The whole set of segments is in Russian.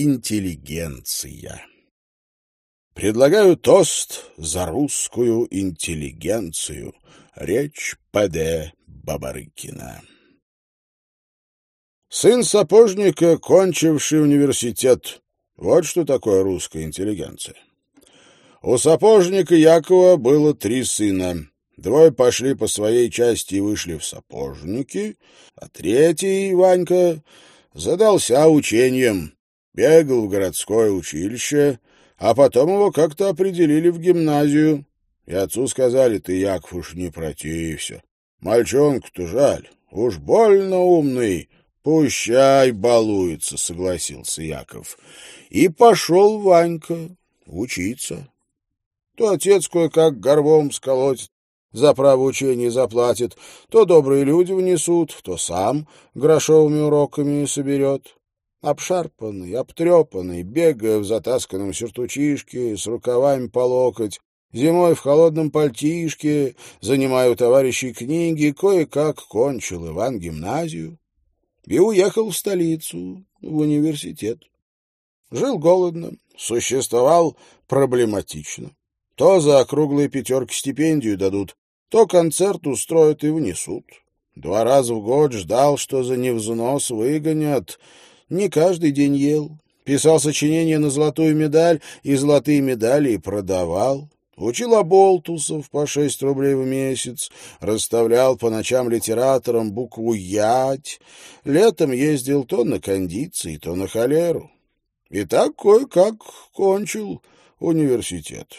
Интеллигенция. Предлагаю тост за русскую интеллигенцию. Речь П.Д. Бабарыкина. Сын сапожника, кончивший университет. Вот что такое русская интеллигенция. У сапожника Якова было три сына. Двое пошли по своей части и вышли в сапожники, а третий, Ванька, задался учением. Бегал в городское училище, а потом его как-то определили в гимназию. И отцу сказали, ты, Яков, уж не протився. Мальчонку-то жаль, уж больно умный. Пущай балуется, согласился Яков. И пошел Ванька учиться. То отец кое-как горбом сколотит, за право учения заплатит, то добрые люди внесут, то сам грошовыми уроками соберет. Обшарпанный, обтрепанный, бегая в затасканном сертучишке, с рукавами по локоть, зимой в холодном пальтишке, занимая у товарищей книги, кое-как кончил Иван гимназию и уехал в столицу, в университет. Жил голодно, существовал проблематично. То за округлые пятерки стипендию дадут, то концерт устроят и внесут. Два раза в год ждал, что за невзнос выгонят — не каждый день ел. Писал сочинения на золотую медаль, и золотые медали продавал. Учил оболтусов по шесть рублей в месяц, расставлял по ночам литераторам букву «Ять», летом ездил то на кондиции, то на холеру. И так кое-как кончил университет.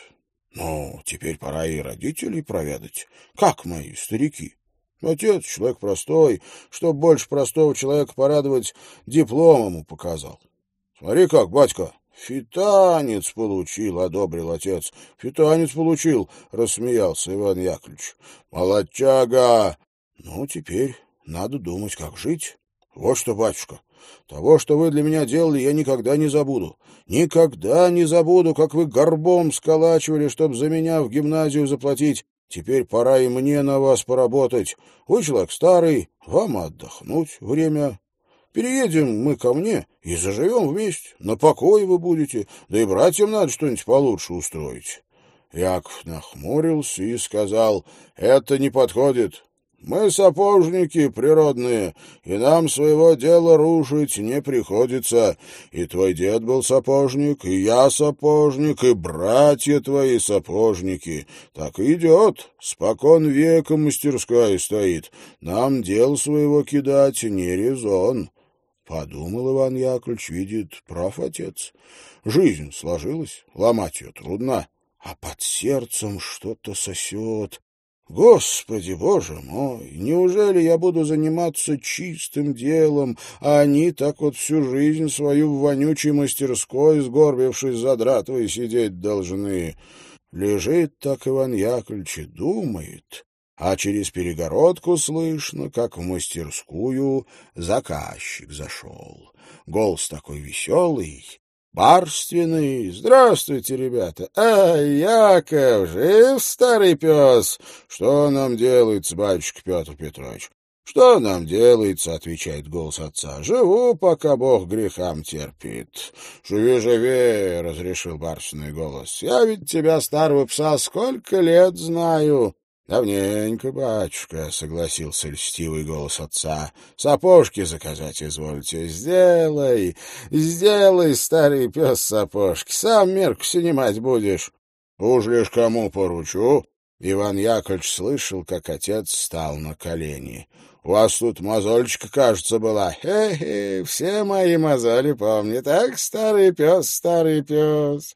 Ну, теперь пора и родителей проведать. Как мои старики? Отец, человек простой, чтоб больше простого человека порадовать, диплом ему показал. Смотри как, батька, фитанец получил, одобрил отец. Фитанец получил, рассмеялся Иван Яковлевич. Молодчага! Ну, теперь надо думать, как жить. Вот что, батюшка, того, что вы для меня делали, я никогда не забуду. Никогда не забуду, как вы горбом сколачивали, чтобы за меня в гимназию заплатить. Теперь пора и мне на вас поработать. Вы человек старый, вам отдохнуть время. Переедем мы ко мне и заживем вместе. На покое вы будете, да и братьям надо что-нибудь получше устроить». Яков нахмурился и сказал, «Это не подходит. Мы сапожники природные, и нам своего дела рушить не приходится. И твой дед был сапожник, и я сапожник, и братья твои сапожники. Так и идет, спокон века мастерская стоит. Нам дел своего кидать не резон. Подумал Иван Яковлевич, видит, прав отец. Жизнь сложилась, ломать ее трудно, а под сердцем что-то сосет. Господи, Боже мой, неужели я буду заниматься чистым делом, а они так вот всю жизнь свою в вонючей мастерской, сгорбившись за дратвой, сидеть должны? Лежит так Иван Яковлевич и думает, а через перегородку слышно, как в мастерскую заказчик зашел. Голос такой веселый, барственный. Здравствуйте, ребята. А, Яков, жив старый пес? Что нам делается, батюшка Петр Петрович? «Что нам делается?» — отвечает голос отца. «Живу, пока Бог грехам терпит». «Живи, живи!» — разрешил барственный голос. «Я ведь тебя, старого пса, сколько лет знаю. «Давненько, батюшка», — согласился льстивый голос отца. «Сапожки заказать извольте. Сделай, сделай, старый пес, сапожки. Сам мерку снимать будешь». «Уж лишь кому поручу». Иван Яковлевич слышал, как отец встал на колени. «У вас тут мозольчика, кажется, была. Хе-хе, все мои мозоли помнят. Так, старый пес, старый пес».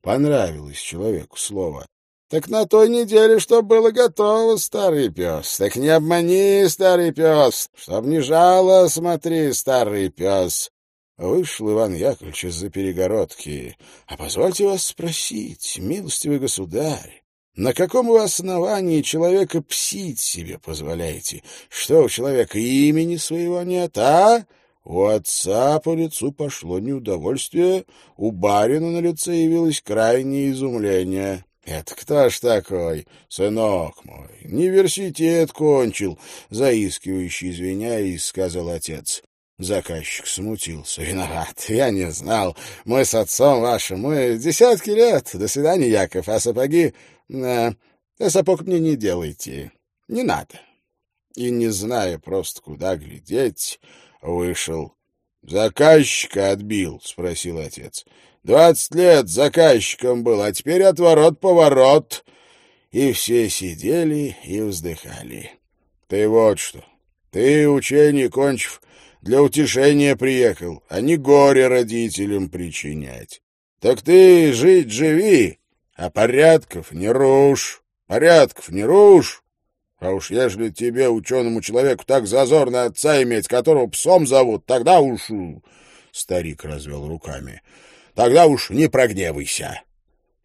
Понравилось человеку слово. Так на той неделе, чтоб было готово, старый пес. Так не обмани, старый пес, чтоб не жало, смотри, старый пес. Вышел Иван Яковлевич из-за перегородки. А позвольте вас спросить, милостивый государь, на каком вы основании человека псить себе позволяете? Что у человека имени своего нет, а? У отца по лицу пошло неудовольствие, у барина на лице явилось крайнее изумление. «Это кто ж такой, сынок мой? Университет кончил», — заискивающий, извиняясь, сказал отец. Заказчик смутился. «Виноват, я не знал. Мы с отцом вашим, мы десятки лет. До свидания, Яков, а сапоги... Э, сапог мне не делайте. Не надо». И, не зная просто, куда глядеть, вышел. «Заказчика отбил?» — спросил отец. «Двадцать лет заказчиком был, а теперь отворот-поворот». И все сидели и вздыхали. «Ты вот что, ты, учение кончив, для утешения приехал, а не горе родителям причинять. Так ты жить живи, а порядков не рушь, порядков не рушь. А уж ежели тебе, ученому человеку, так зазорно отца иметь, которого псом зовут, тогда уж...» Старик развел руками. «Тогда уж не прогневайся».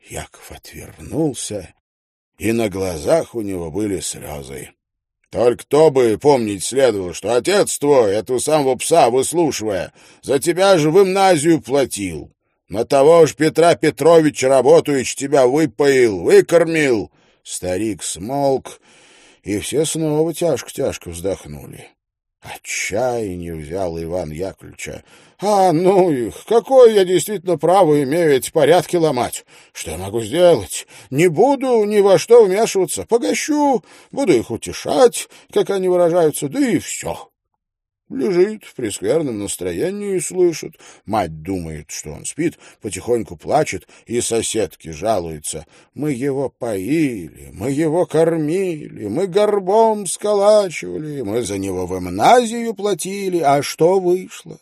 Яков отвернулся, и на глазах у него были слезы. Только то бы помнить следовало, что отец твой, этого самого пса выслушивая, за тебя же в гимназию платил. На того ж Петра Петровича Работуич тебя выпоил, выкормил. Старик смолк, и все снова тяжко-тяжко вздохнули. Отчаяние взял Иван Яковлевича. «А, ну их! Какое я действительно право имею эти порядки ломать? Что я могу сделать? Не буду ни во что вмешиваться. Погощу, буду их утешать, как они выражаются, да и все. Лежит в прескверном настроении и слышит. Мать думает, что он спит, потихоньку плачет, и соседки жалуются. Мы его поили, мы его кормили, мы горбом сколачивали, мы за него в гимназию платили, а что вышло?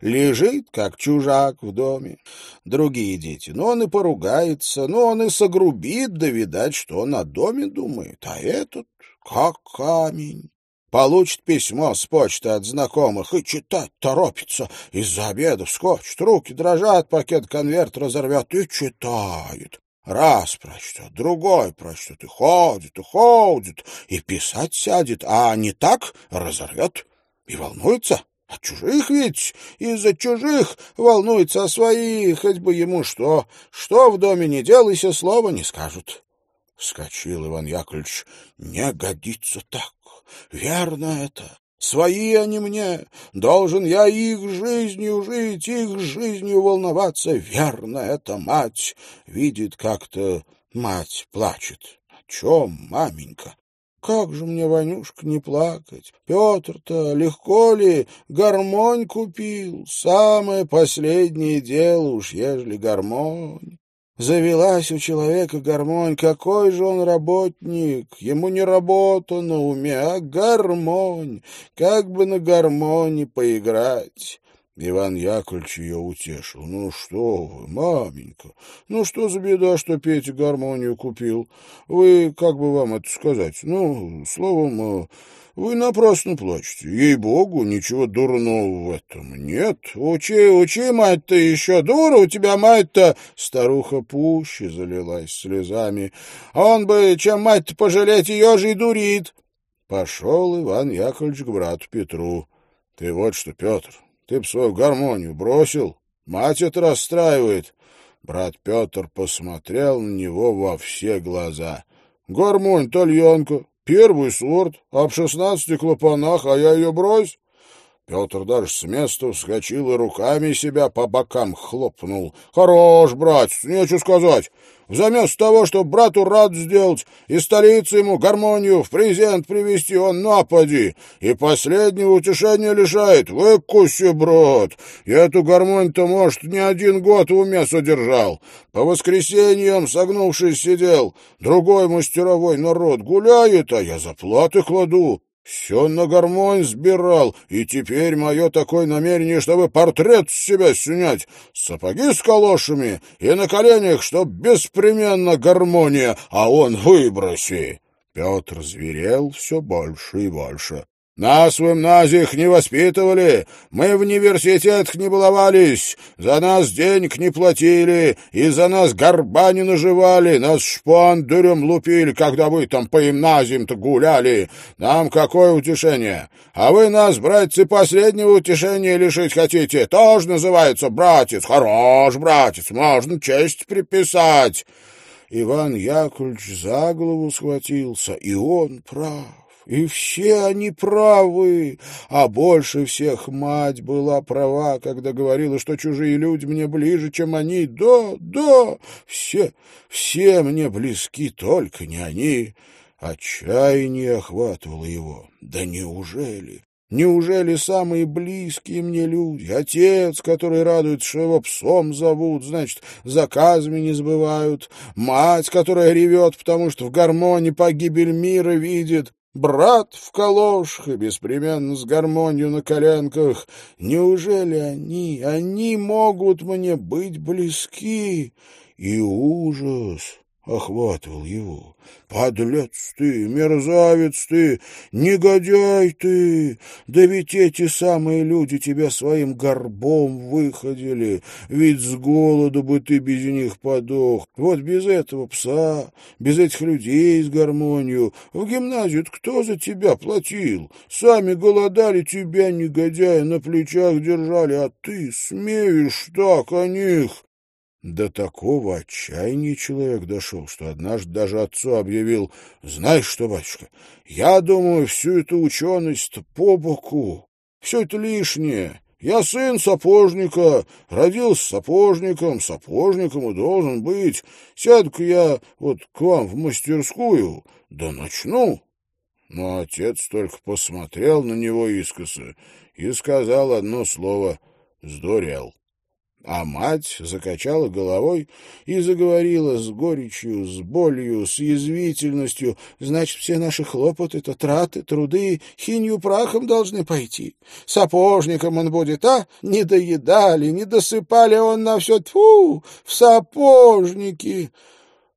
Лежит, как чужак в доме. Другие дети, ну, он и поругается, ну, он и согрубит, да видать, что он о доме думает, а этот как камень. Получит письмо с почты от знакомых и читать торопится. Из-за обеда вскочит, руки дрожат, пакет конверт разорвет и читает. Раз прочтет, другой прочтет, и ходит, и ходит, и писать сядет, а не так разорвет и волнуется. От чужих ведь, из-за чужих волнуется о своих, хоть бы ему что. Что в доме не делайся, слова не скажут. Вскочил Иван Яковлевич. Не годится так. Верно это. Свои они мне. Должен я их жизнью жить, их жизнью волноваться. Верно это, мать. Видит как-то мать плачет. О чем, маменька? Как же мне, Ванюшка, не плакать? Петр-то легко ли гармонь купил? Самое последнее дело уж, ежели гармонь. Завелась у человека гармонь. Какой же он работник? Ему не работа на уме, а гармонь. Как бы на гармоне поиграть? Иван Яковлевич ее утешил. «Ну что вы, маменька, ну что за беда, что Петя гармонию купил? Вы, как бы вам это сказать, ну, словом, вы напрасно плачете. Ей-богу, ничего дурного в этом нет. Учи, учи, мать-то еще дура, у тебя мать-то... Старуха пуще залилась слезами. Он бы, чем мать-то пожалеть, ее же и дурит. Пошел Иван Яковлевич к брату Петру. Ты вот что, Петр, ты б свою гармонию бросил. Мать это расстраивает. Брат Петр посмотрел на него во все глаза. Гармонь, тальянка, Первый сорт, об шестнадцати клапанах, а я ее брось. Петр даже с места вскочил и руками себя по бокам хлопнул. «Хорош, братец, нечего сказать. Заместо того, чтобы брату рад сделать и столице ему гармонию в презент привезти, он напади, и последнего утешения лишает. Выкуси, брат, я эту гармонию-то, может, не один год в уме содержал. По воскресеньям, согнувшись, сидел. Другой мастеровой народ гуляет, а я заплаты кладу. Все на гармонь сбирал, и теперь мое такое намерение, чтобы портрет с себя снять, сапоги с калошами и на коленях, чтоб беспременно гармония, а он выброси. Петр зверел все больше и больше. Нас в гимназиях не воспитывали, мы в университетах не баловались, за нас денег не платили, и за нас горба не наживали, нас шпан дырем лупили, когда вы там по гимназиям-то гуляли. Нам какое утешение? А вы нас, братцы, последнего утешения лишить хотите? Тоже называется братец. Хорош, братец, можно честь приписать. Иван Яковлевич за голову схватился, и он прав. И все они правы, а больше всех мать была права, когда говорила, что чужие люди мне ближе, чем они. Да, да, все, все мне близки, только не они. Отчаяние охватывало его. Да неужели? Неужели самые близкие мне люди, отец, который радует, что его псом зовут, значит, заказами не сбывают, мать, которая ревет, потому что в гармонии погибель мира видит, брат в калошах и беспременно с гармонию на коленках. Неужели они, они могут мне быть близки? И ужас охватывал его. «Подлец ты, мерзавец ты, негодяй ты! Да ведь эти самые люди тебя своим горбом выходили, ведь с голоду бы ты без них подох. Вот без этого пса, без этих людей с гармонию. В гимназию кто за тебя платил? Сами голодали, тебя, негодяя, на плечах держали, а ты смеешь так о них!» До такого отчаяния человек дошел, что однажды даже отцу объявил, «Знаешь что, батюшка, я думаю, всю эту ученость по боку, все это лишнее. Я сын сапожника, родился сапожником, сапожником и должен быть. Сяду-ка я вот к вам в мастерскую, да начну». Но отец только посмотрел на него искоса и сказал одно слово «сдурел». А мать закачала головой и заговорила с горечью, с болью, с язвительностью. Значит, все наши хлопоты, это траты, труды, хинью прахом должны пойти. Сапожником он будет, а? Не доедали, не досыпали он на все. Тьфу, в сапожники.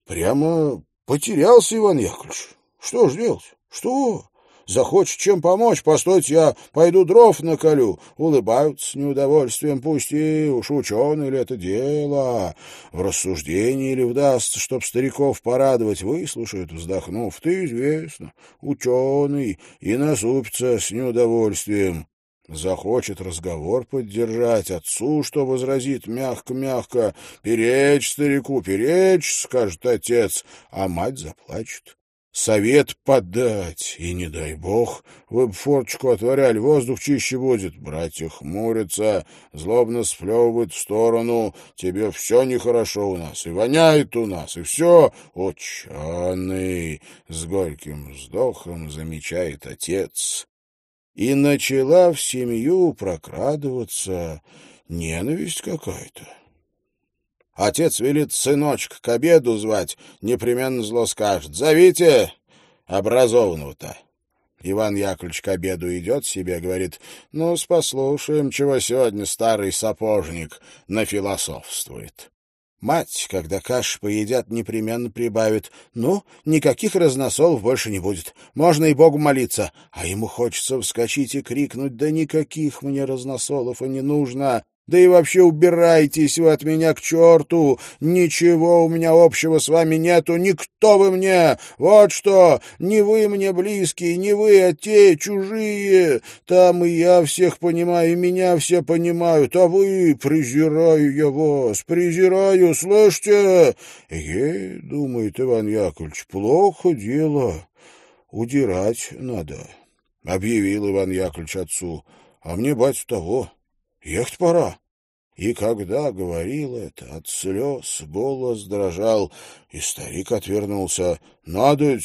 Прямо потерялся Иван Яковлевич. Что ж делать? Что? Захочет чем помочь, постойте, я пойду дров наколю. Улыбаются с неудовольствием, пусть и уж ученый ли это дело. В рассуждении ли вдастся, чтоб стариков порадовать, выслушают, вздохнув. Ты известно, ученый, и насупится с неудовольствием. Захочет разговор поддержать, отцу что возразит мягко-мягко. «Перечь старику, перечь!» — скажет отец, а мать заплачет совет подать, и не дай бог, вы бы форточку отворяли, воздух чище будет. Братья хмурятся, злобно сплевывают в сторону, тебе все нехорошо у нас, и воняет у нас, и все. Ученый, с горьким вздохом замечает отец. И начала в семью прокрадываться ненависть какая-то. Отец велит сыночка к обеду звать, непременно зло скажет. Зовите образованного-то. Иван Яковлевич к обеду идет себе, говорит, ну, послушаем, чего сегодня старый сапожник нафилософствует. Мать, когда каш поедят, непременно прибавит. Ну, никаких разносолов больше не будет. Можно и Богу молиться. А ему хочется вскочить и крикнуть, да никаких мне разносолов и не нужно. Да и вообще убирайтесь вы от меня к черту! Ничего у меня общего с вами нету, никто вы мне! Вот что! Не вы мне близкие, не вы, а те чужие! Там и я всех понимаю, и меня все понимают, а вы, презираю я вас, презираю, слышите? Е, думает Иван Яковлевич, плохо дело, удирать надо. Объявил Иван Яковлевич отцу, а мне, батю, того... Ехать пора. И когда говорил это, от слез голос дрожал, и старик отвернулся. «Надо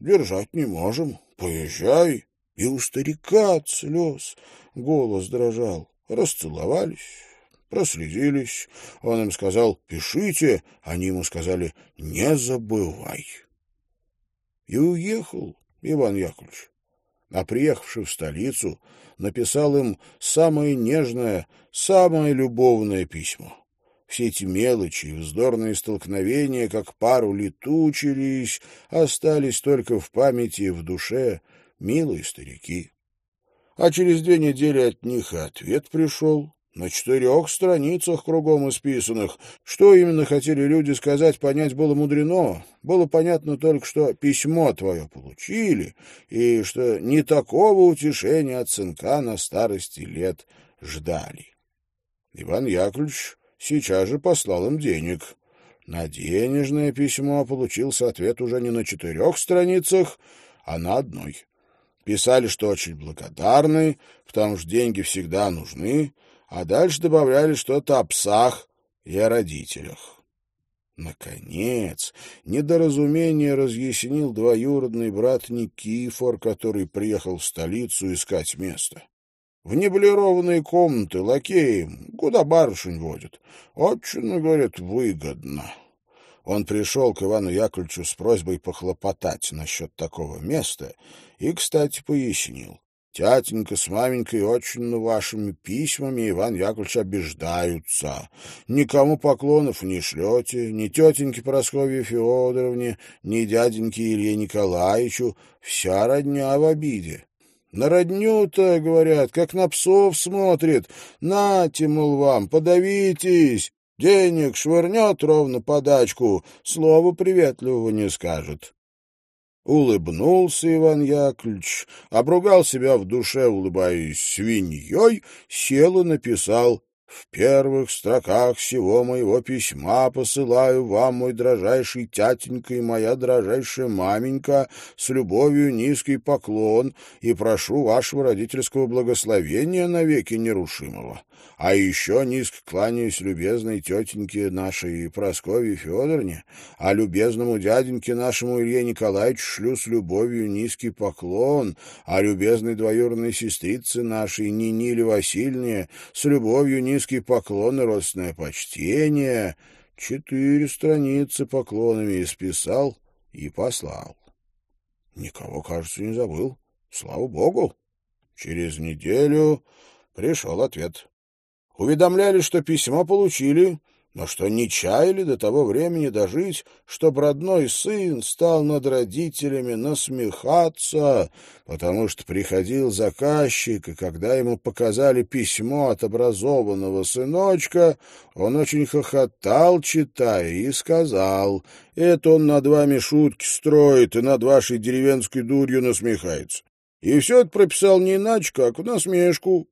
держать не можем, поезжай». И у старика от слез голос дрожал. Расцеловались, прослезились. Он им сказал «пишите», они ему сказали «не забывай». И уехал Иван Яковлевич. А приехавший в столицу, написал им самое нежное, самое любовное письмо. Все эти мелочи и вздорные столкновения, как пару летучились, остались только в памяти и в душе милые старики. А через две недели от них и ответ пришел. На четырех страницах кругом исписанных. Что именно хотели люди сказать, понять было мудрено. Было понятно только, что письмо твое получили, и что не такого утешения от сынка на старости лет ждали. Иван Яковлевич сейчас же послал им денег. На денежное письмо получился ответ уже не на четырех страницах, а на одной. Писали, что очень благодарны, потому что деньги всегда нужны, а дальше добавляли что-то о псах и о родителях. Наконец, недоразумение разъяснил двоюродный брат Никифор, который приехал в столицу искать место. В неблированные комнаты лакеем, куда барышень водят. Очень, говорят, выгодно. Он пришел к Ивану Яковлевичу с просьбой похлопотать насчет такого места и, кстати, пояснил. Тятенька с маменькой очень на вашими письмами, Иван Яковлевич, обиждаются. Никому поклонов не шлете, ни тетеньке Прасковье Федоровне, ни дяденьке Илье Николаевичу. Вся родня в обиде. На родню-то, говорят, как на псов смотрит. Нате, мол, вам, подавитесь. Денег швырнет ровно подачку, слова приветливого не скажет. Улыбнулся Иван Яковлевич, обругал себя в душе, улыбаясь свиньей, сел и написал «В первых строках всего моего письма посылаю вам, мой дрожайший тятенька и моя дрожайшая маменька, с любовью низкий поклон и прошу вашего родительского благословения навеки нерушимого. А еще низко кланяюсь любезной тетеньке нашей Прасковье Федоровне, а любезному дяденьке нашему Илье Николаевичу шлю с любовью низкий поклон, а любезной двоюродной сестрице нашей Ниниле Васильевне с любовью низкий поклон и родственное почтение. Четыре страницы поклонами исписал и послал. Никого, кажется, не забыл. Слава богу! Через неделю пришел ответ. Уведомляли, что письмо получили, но что не чаяли до того времени дожить, чтоб родной сын стал над родителями насмехаться, потому что приходил заказчик, и когда ему показали письмо от образованного сыночка, он очень хохотал, читая, и сказал, «Это он над вами шутки строит и над вашей деревенской дурью насмехается». И все это прописал не иначе, как в насмешку.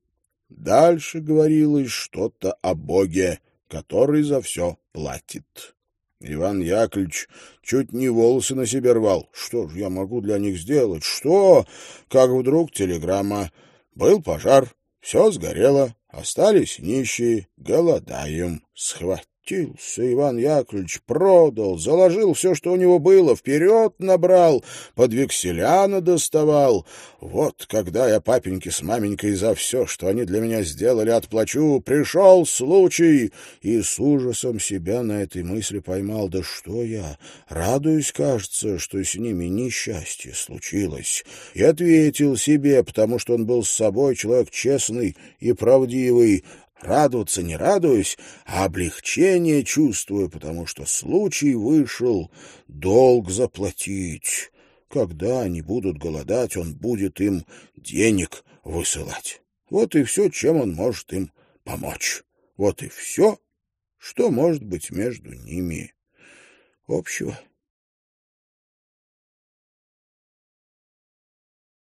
Дальше говорилось что-то о Боге, который за все платит. Иван Яковлевич чуть не волосы на себе рвал. Что же я могу для них сделать? Что? Как вдруг телеграмма. Был пожар, все сгорело, остались нищие, голодаем. Схватили Катился Иван Яковлевич, продал, заложил все, что у него было, вперед набрал, под векселяна доставал. Вот когда я папеньке с маменькой за все, что они для меня сделали, отплачу, пришел случай, и с ужасом себя на этой мысли поймал. Да что я, радуюсь, кажется, что с ними несчастье случилось. И ответил себе, потому что он был с собой человек честный и правдивый, Радоваться не радуюсь, а облегчение чувствую, потому что случай вышел долг заплатить. Когда они будут голодать, он будет им денег высылать. Вот и все, чем он может им помочь. Вот и все, что может быть между ними общего.